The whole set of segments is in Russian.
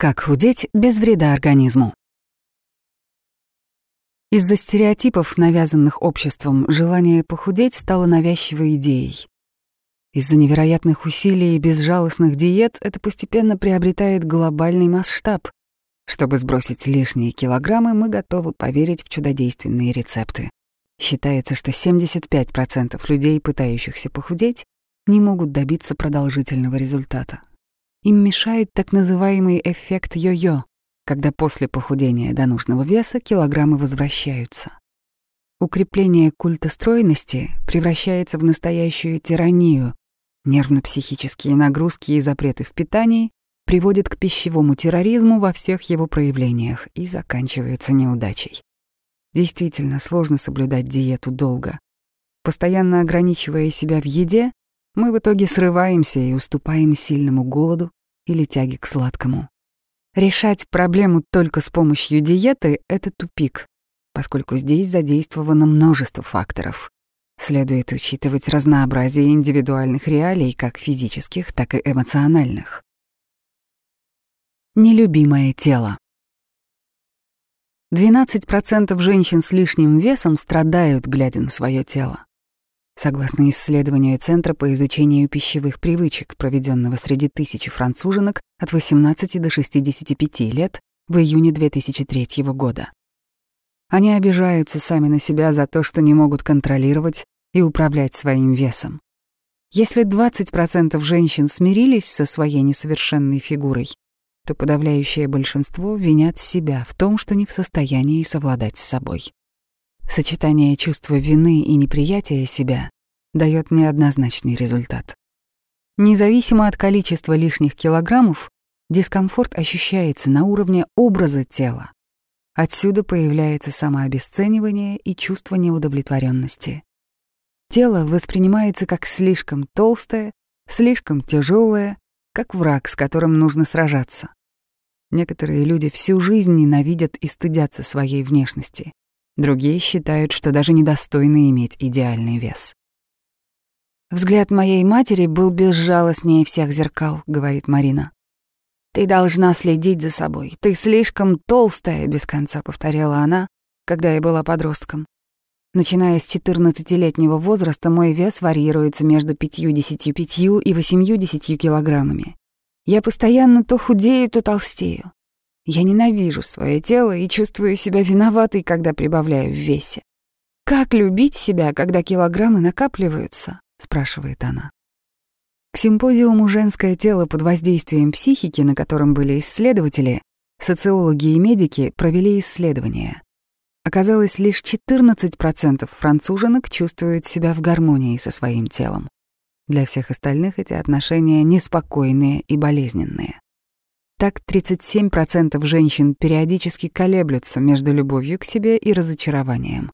Как худеть без вреда организму? Из-за стереотипов, навязанных обществом, желание похудеть стало навязчивой идеей. Из-за невероятных усилий и безжалостных диет это постепенно приобретает глобальный масштаб. Чтобы сбросить лишние килограммы, мы готовы поверить в чудодейственные рецепты. Считается, что 75% людей, пытающихся похудеть, не могут добиться продолжительного результата. Им мешает так называемый эффект йо-йо, когда после похудения до нужного веса килограммы возвращаются. Укрепление культа стройности превращается в настоящую тиранию. Нервно-психические нагрузки и запреты в питании приводят к пищевому терроризму во всех его проявлениях и заканчиваются неудачей. Действительно сложно соблюдать диету долго. Постоянно ограничивая себя в еде, мы в итоге срываемся и уступаем сильному голоду или тяге к сладкому. Решать проблему только с помощью диеты — это тупик, поскольку здесь задействовано множество факторов. Следует учитывать разнообразие индивидуальных реалий, как физических, так и эмоциональных. Нелюбимое тело. 12% женщин с лишним весом страдают, глядя на свое тело. Согласно исследованию Центра по изучению пищевых привычек, проведенного среди тысячи француженок от 18 до 65 лет в июне 2003 года. Они обижаются сами на себя за то, что не могут контролировать и управлять своим весом. Если 20% женщин смирились со своей несовершенной фигурой, то подавляющее большинство винят себя в том, что не в состоянии совладать с собой. Сочетание чувства вины и неприятия себя дает неоднозначный результат. Независимо от количества лишних килограммов, дискомфорт ощущается на уровне образа тела. Отсюда появляется самообесценивание и чувство неудовлетворенности. Тело воспринимается как слишком толстое, слишком тяжелое, как враг, с которым нужно сражаться. Некоторые люди всю жизнь ненавидят и стыдятся своей внешности. Другие считают, что даже недостойны иметь идеальный вес. «Взгляд моей матери был безжалостнее всех зеркал», — говорит Марина. «Ты должна следить за собой. Ты слишком толстая», — без конца повторяла она, когда я была подростком. Начиная с 14-летнего возраста мой вес варьируется между 55 и 80 килограммами. Я постоянно то худею, то толстею. Я ненавижу свое тело и чувствую себя виноватой, когда прибавляю в весе. Как любить себя, когда килограммы накапливаются? спрашивает она. К симпозиуму «Женское тело под воздействием психики», на котором были исследователи, социологи и медики провели исследование. Оказалось, лишь 14% француженок чувствуют себя в гармонии со своим телом. Для всех остальных эти отношения неспокойные и болезненные. Так 37% женщин периодически колеблются между любовью к себе и разочарованием.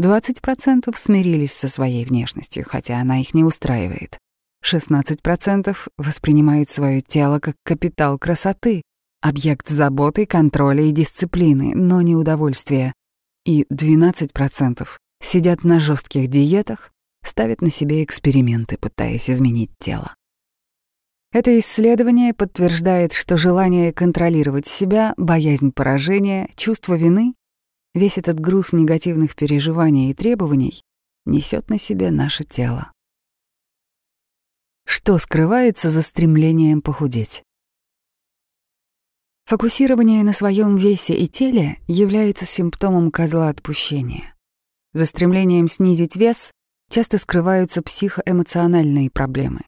20% смирились со своей внешностью, хотя она их не устраивает. 16% воспринимают свое тело как капитал красоты, объект заботы, контроля и дисциплины, но не удовольствия. И 12% сидят на жестких диетах, ставят на себе эксперименты, пытаясь изменить тело. Это исследование подтверждает, что желание контролировать себя, боязнь поражения, чувство вины, весь этот груз негативных переживаний и требований несет на себе наше тело. Что скрывается за стремлением похудеть? Фокусирование на своем весе и теле является симптомом козла отпущения. За стремлением снизить вес часто скрываются психоэмоциональные проблемы.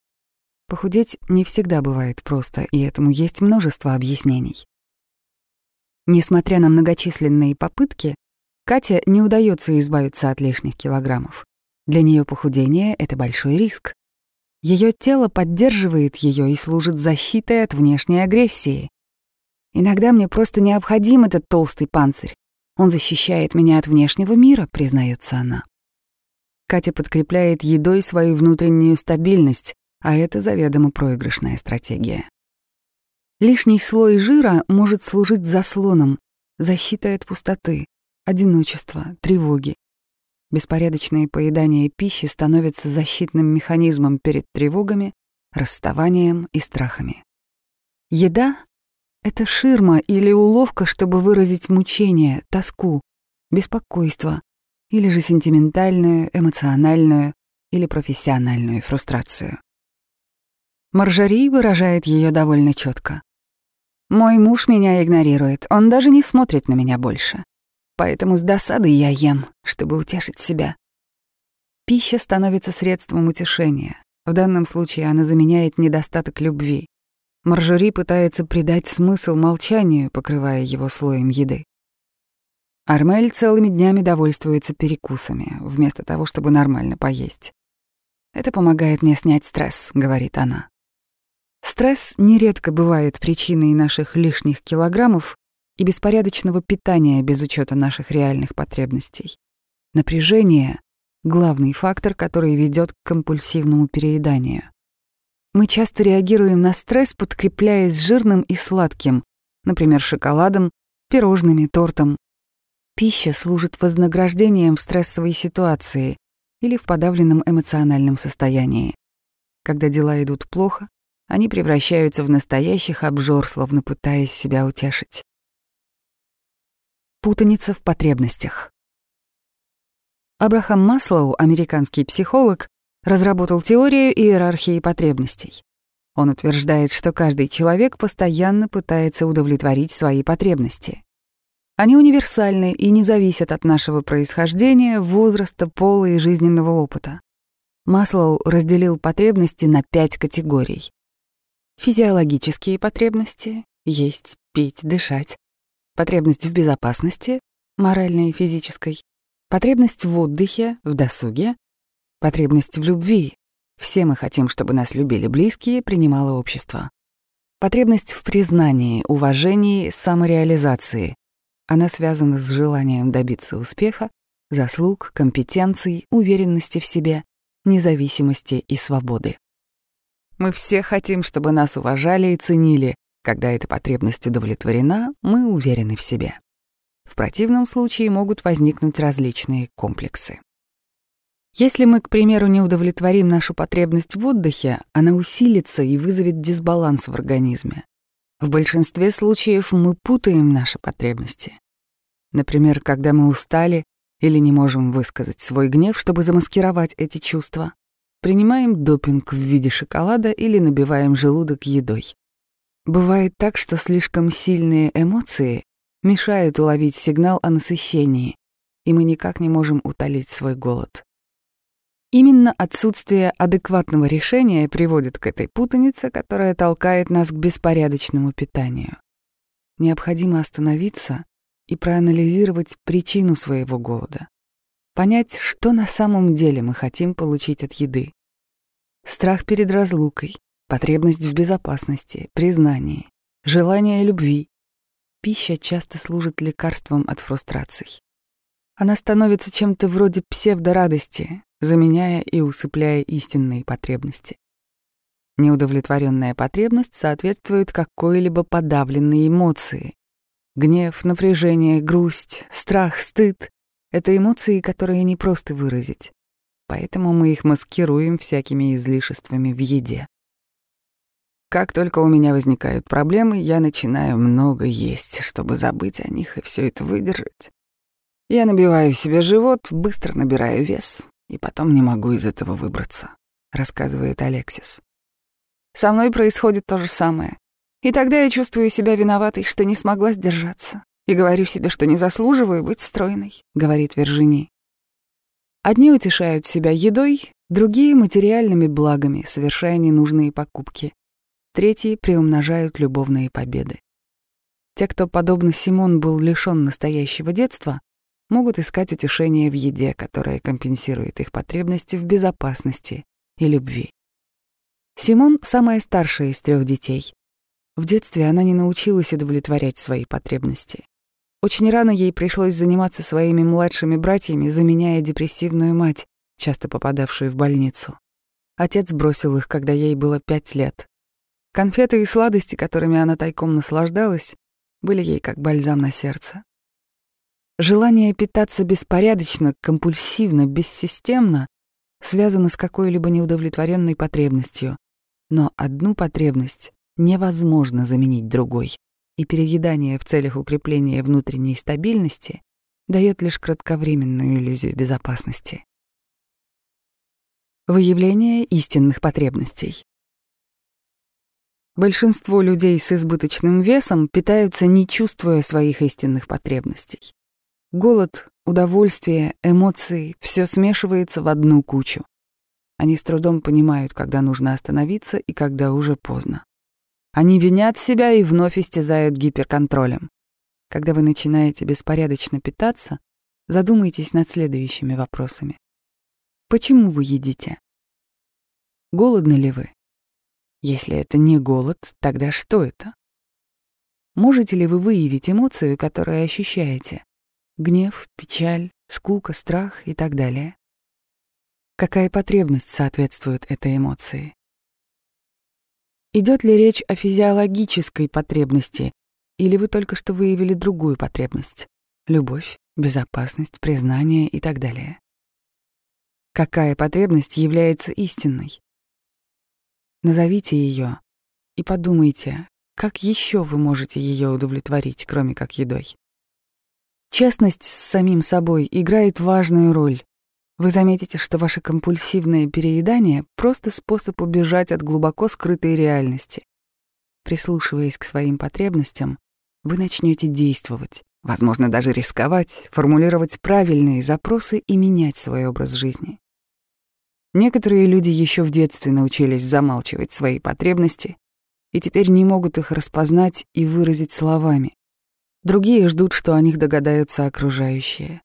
Похудеть не всегда бывает просто, и этому есть множество объяснений. Несмотря на многочисленные попытки, Кате не удается избавиться от лишних килограммов. Для нее похудение — это большой риск. Ее тело поддерживает ее и служит защитой от внешней агрессии. Иногда мне просто необходим этот толстый панцирь. Он защищает меня от внешнего мира, признается она. Катя подкрепляет едой свою внутреннюю стабильность, а это заведомо проигрышная стратегия. Лишний слой жира может служить заслоном, защитой от пустоты, одиночества, тревоги. Беспорядочное поедание пищи становится защитным механизмом перед тревогами, расставанием и страхами. Еда Это ширма или уловка, чтобы выразить мучение, тоску, беспокойство или же сентиментальную, эмоциональную или профессиональную фрустрацию. Маржари выражает ее довольно четко. «Мой муж меня игнорирует, он даже не смотрит на меня больше. Поэтому с досадой я ем, чтобы утешить себя». Пища становится средством утешения. В данном случае она заменяет недостаток любви. Маржори пытается придать смысл молчанию, покрывая его слоем еды. Армель целыми днями довольствуется перекусами, вместо того, чтобы нормально поесть. «Это помогает мне снять стресс», — говорит она. Стресс нередко бывает причиной наших лишних килограммов и беспорядочного питания без учета наших реальных потребностей. Напряжение — главный фактор, который ведет к компульсивному перееданию. Мы часто реагируем на стресс, подкрепляясь жирным и сладким, например, шоколадом, пирожными, тортом. Пища служит вознаграждением в стрессовой ситуации или в подавленном эмоциональном состоянии. Когда дела идут плохо, они превращаются в настоящих обжор, словно пытаясь себя утешить. Путаница в потребностях. Абрахам Маслоу, американский психолог, разработал теорию иерархии потребностей. Он утверждает, что каждый человек постоянно пытается удовлетворить свои потребности. Они универсальны и не зависят от нашего происхождения, возраста, пола и жизненного опыта. Маслоу разделил потребности на пять категорий. Физиологические потребности — есть, пить, дышать. Потребность в безопасности — моральной и физической. Потребность в отдыхе, в досуге. Потребность в любви. Все мы хотим, чтобы нас любили близкие, принимало общество. Потребность в признании, уважении, самореализации. Она связана с желанием добиться успеха, заслуг, компетенций, уверенности в себе, независимости и свободы. Мы все хотим, чтобы нас уважали и ценили. Когда эта потребность удовлетворена, мы уверены в себе. В противном случае могут возникнуть различные комплексы. Если мы, к примеру, не удовлетворим нашу потребность в отдыхе, она усилится и вызовет дисбаланс в организме. В большинстве случаев мы путаем наши потребности. Например, когда мы устали или не можем высказать свой гнев, чтобы замаскировать эти чувства, Принимаем допинг в виде шоколада или набиваем желудок едой. Бывает так, что слишком сильные эмоции мешают уловить сигнал о насыщении, и мы никак не можем утолить свой голод. Именно отсутствие адекватного решения приводит к этой путанице, которая толкает нас к беспорядочному питанию. Необходимо остановиться и проанализировать причину своего голода понять, что на самом деле мы хотим получить от еды. Страх перед разлукой, потребность в безопасности, признании, желание любви. Пища часто служит лекарством от фрустраций. Она становится чем-то вроде псевдорадости, заменяя и усыпляя истинные потребности. Неудовлетворенная потребность соответствует какой-либо подавленной эмоции. Гнев, напряжение, грусть, страх, стыд это эмоции, которые не просто выразить. Поэтому мы их маскируем всякими излишествами в еде. Как только у меня возникают проблемы, я начинаю много есть, чтобы забыть о них и все это выдержать. Я набиваю себе живот, быстро набираю вес, и потом не могу из этого выбраться, рассказывает Алексис. Со мной происходит то же самое. И тогда я чувствую себя виноватой, что не смогла сдержаться и говорю себе, что не заслуживаю быть стройной», — говорит Вержини. Одни утешают себя едой, другие — материальными благами, совершая ненужные покупки. Третьи приумножают любовные победы. Те, кто, подобно Симон, был лишён настоящего детства, могут искать утешение в еде, которая компенсирует их потребности в безопасности и любви. Симон — самая старшая из трех детей. В детстве она не научилась удовлетворять свои потребности. Очень рано ей пришлось заниматься своими младшими братьями, заменяя депрессивную мать, часто попадавшую в больницу. Отец бросил их, когда ей было пять лет. Конфеты и сладости, которыми она тайком наслаждалась, были ей как бальзам на сердце. Желание питаться беспорядочно, компульсивно, бессистемно связано с какой-либо неудовлетворенной потребностью, но одну потребность невозможно заменить другой, и переедание в целях укрепления внутренней стабильности дает лишь кратковременную иллюзию безопасности. Выявление истинных потребностей. Большинство людей с избыточным весом питаются, не чувствуя своих истинных потребностей. Голод, удовольствие, эмоции — все смешивается в одну кучу. Они с трудом понимают, когда нужно остановиться и когда уже поздно. Они винят себя и вновь истязают гиперконтролем. Когда вы начинаете беспорядочно питаться, задумайтесь над следующими вопросами. Почему вы едите? Голодны ли вы? Если это не голод, тогда что это? Можете ли вы выявить эмоцию, которую ощущаете? Гнев, печаль, скука, страх и так далее. Какая потребность соответствует этой эмоции? Идет ли речь о физиологической потребности, или вы только что выявили другую потребность? Любовь, безопасность, признание и так далее. Какая потребность является истинной? Назовите ее и подумайте, как еще вы можете ее удовлетворить, кроме как едой. Честность с самим собой играет важную роль. Вы заметите, что ваше компульсивное переедание — просто способ убежать от глубоко скрытой реальности. Прислушиваясь к своим потребностям, вы начнете действовать, возможно, даже рисковать, формулировать правильные запросы и менять свой образ жизни. Некоторые люди еще в детстве научились замалчивать свои потребности и теперь не могут их распознать и выразить словами. Другие ждут, что о них догадаются окружающие.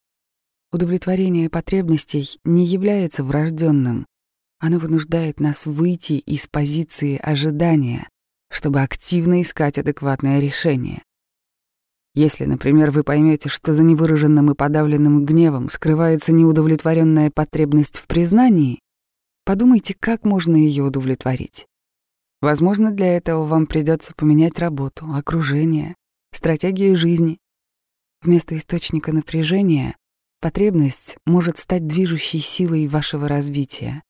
Удовлетворение потребностей не является врожденным. Оно вынуждает нас выйти из позиции ожидания, чтобы активно искать адекватное решение. Если, например, вы поймете, что за невыраженным и подавленным гневом скрывается неудовлетворенная потребность в признании, подумайте, как можно ее удовлетворить. Возможно, для этого вам придется поменять работу, окружение, стратегию жизни. Вместо источника напряжения потребность может стать движущей силой вашего развития.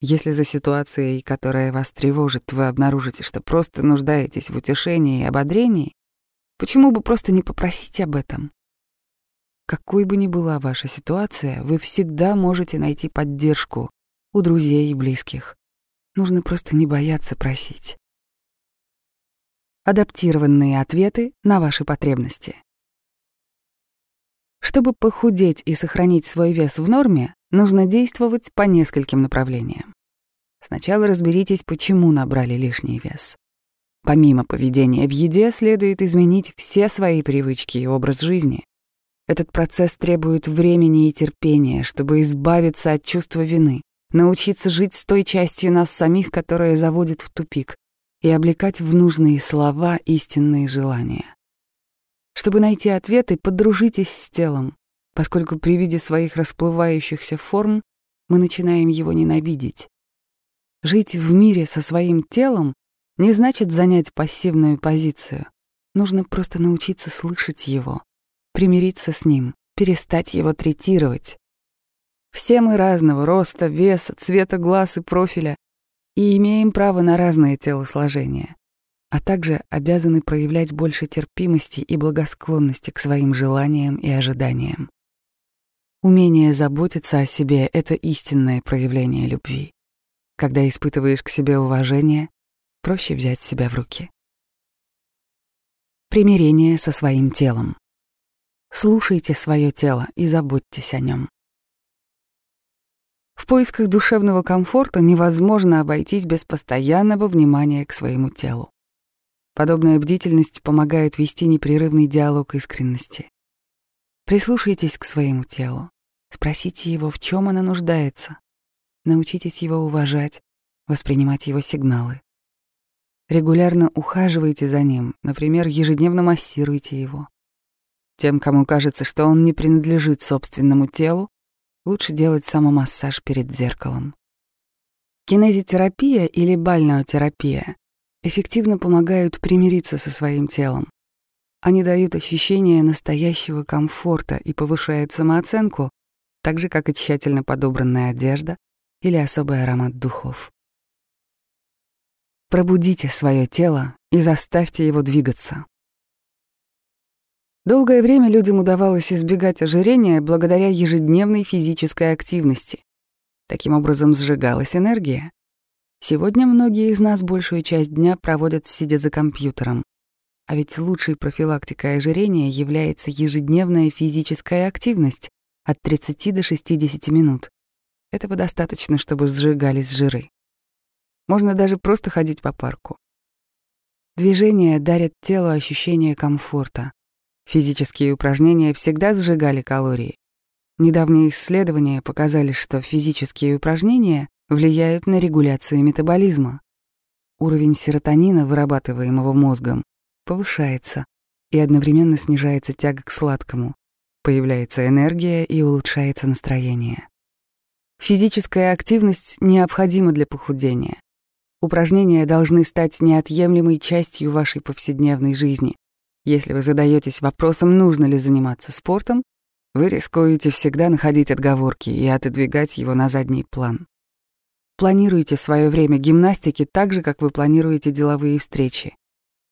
Если за ситуацией, которая вас тревожит, вы обнаружите, что просто нуждаетесь в утешении и ободрении, почему бы просто не попросить об этом? Какой бы ни была ваша ситуация, вы всегда можете найти поддержку у друзей и близких. Нужно просто не бояться просить адаптированные ответы на ваши потребности. Чтобы похудеть и сохранить свой вес в норме, нужно действовать по нескольким направлениям. Сначала разберитесь, почему набрали лишний вес. Помимо поведения в еде, следует изменить все свои привычки и образ жизни. Этот процесс требует времени и терпения, чтобы избавиться от чувства вины, научиться жить с той частью нас самих, которая заводит в тупик, и облекать в нужные слова истинные желания. Чтобы найти ответы, подружитесь с телом, поскольку при виде своих расплывающихся форм мы начинаем его ненавидеть. Жить в мире со своим телом не значит занять пассивную позицию. Нужно просто научиться слышать его, примириться с ним, перестать его третировать. Все мы разного роста, веса, цвета глаз и профиля, и имеем право на разное телосложение, а также обязаны проявлять больше терпимости и благосклонности к своим желаниям и ожиданиям. Умение заботиться о себе — это истинное проявление любви. Когда испытываешь к себе уважение, проще взять себя в руки. Примирение со своим телом. Слушайте свое тело и заботьтесь о нем. В поисках душевного комфорта невозможно обойтись без постоянного внимания к своему телу. Подобная бдительность помогает вести непрерывный диалог искренности. Прислушайтесь к своему телу, спросите его, в чем оно нуждается. Научитесь его уважать, воспринимать его сигналы. Регулярно ухаживайте за ним, например, ежедневно массируйте его. Тем, кому кажется, что он не принадлежит собственному телу, лучше делать самомассаж перед зеркалом. Кинезитерапия или бальнеотерапия эффективно помогают примириться со своим телом. Они дают ощущение настоящего комфорта и повышают самооценку, так же, как и тщательно подобранная одежда или особый аромат духов. Пробудите свое тело и заставьте его двигаться. Долгое время людям удавалось избегать ожирения благодаря ежедневной физической активности. Таким образом сжигалась энергия. Сегодня многие из нас большую часть дня проводят сидя за компьютером. А ведь лучшей профилактикой ожирения является ежедневная физическая активность от 30 до 60 минут. Этого достаточно, чтобы сжигались жиры. Можно даже просто ходить по парку. Движение дарит телу ощущение комфорта. Физические упражнения всегда сжигали калории. Недавние исследования показали, что физические упражнения влияют на регуляцию метаболизма. Уровень серотонина, вырабатываемого мозгом, повышается, и одновременно снижается тяга к сладкому. Появляется энергия и улучшается настроение. Физическая активность необходима для похудения. Упражнения должны стать неотъемлемой частью вашей повседневной жизни. Если вы задаетесь вопросом, нужно ли заниматься спортом, вы рискуете всегда находить отговорки и отодвигать его на задний план. Планируйте свое время гимнастики так же, как вы планируете деловые встречи.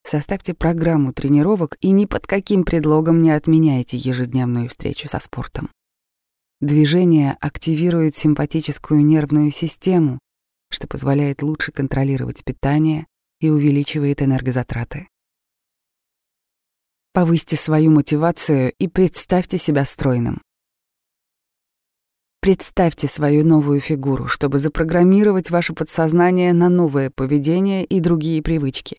Составьте программу тренировок и ни под каким предлогом не отменяйте ежедневную встречу со спортом. Движение активирует симпатическую нервную систему, что позволяет лучше контролировать питание и увеличивает энергозатраты. Повысьте свою мотивацию и представьте себя стройным. Представьте свою новую фигуру, чтобы запрограммировать ваше подсознание на новое поведение и другие привычки.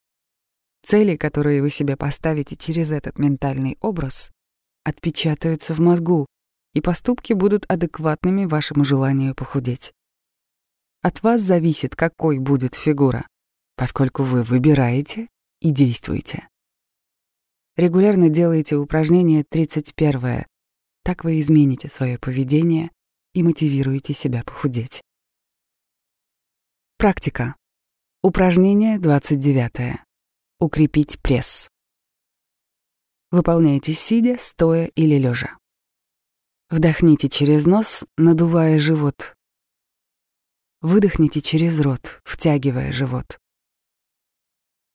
Цели, которые вы себе поставите через этот ментальный образ, отпечатаются в мозгу, и поступки будут адекватными вашему желанию похудеть. От вас зависит, какой будет фигура, поскольку вы выбираете и действуете. Регулярно делайте упражнение 31. Так вы измените свое поведение и мотивируете себя похудеть. Практика. Упражнение 29. Укрепить пресс. Выполняйте сидя, стоя или лежа. Вдохните через нос, надувая живот. Выдохните через рот, втягивая живот.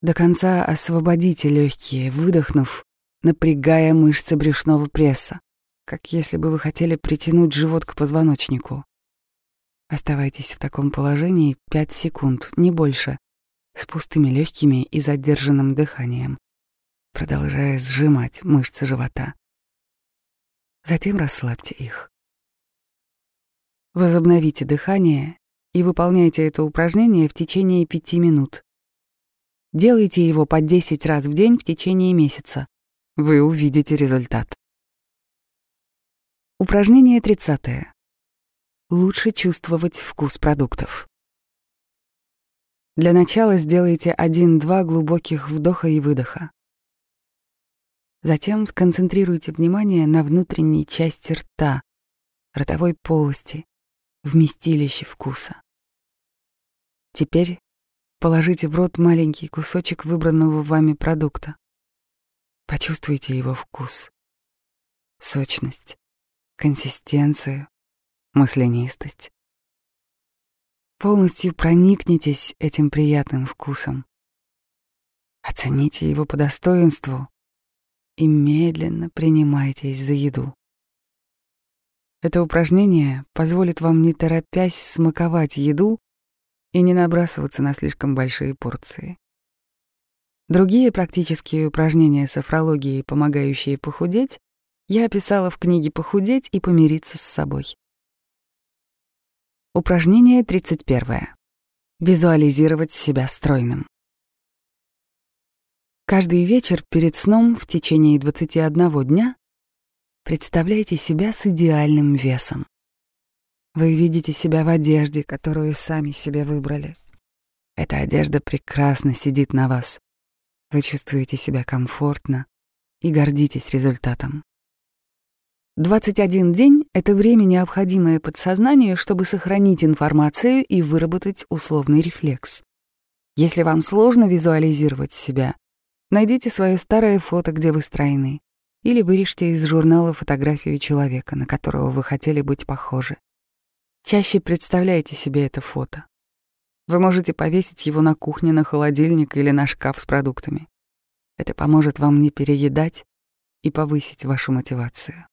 До конца освободите легкие, выдохнув, напрягая мышцы брюшного пресса как если бы вы хотели притянуть живот к позвоночнику. Оставайтесь в таком положении 5 секунд, не больше, с пустыми легкими и задержанным дыханием, продолжая сжимать мышцы живота. Затем расслабьте их. Возобновите дыхание и выполняйте это упражнение в течение 5 минут. Делайте его по 10 раз в день в течение месяца. Вы увидите результат. Упражнение 30. Лучше чувствовать вкус продуктов. Для начала сделайте один-два глубоких вдоха и выдоха. Затем сконцентрируйте внимание на внутренней части рта, ротовой полости, вместилище вкуса. Теперь положите в рот маленький кусочек выбранного вами продукта. Почувствуйте его вкус, сочность консистенцию, маслянистость. Полностью проникнитесь этим приятным вкусом. Оцените его по достоинству и медленно принимайтесь за еду. Это упражнение позволит вам не торопясь смаковать еду и не набрасываться на слишком большие порции. Другие практические упражнения софрологии, помогающие похудеть, я описала в книге «Похудеть и помириться с собой». Упражнение 31. Визуализировать себя стройным. Каждый вечер перед сном в течение 21 дня представляйте себя с идеальным весом. Вы видите себя в одежде, которую сами себе выбрали. Эта одежда прекрасно сидит на вас. Вы чувствуете себя комфортно и гордитесь результатом. 21 день — это время, необходимое подсознанию, чтобы сохранить информацию и выработать условный рефлекс. Если вам сложно визуализировать себя, найдите свое старое фото, где вы стройны, или вырежьте из журнала фотографию человека, на которого вы хотели быть похожи. Чаще представляйте себе это фото. Вы можете повесить его на кухне, на холодильник или на шкаф с продуктами. Это поможет вам не переедать и повысить вашу мотивацию.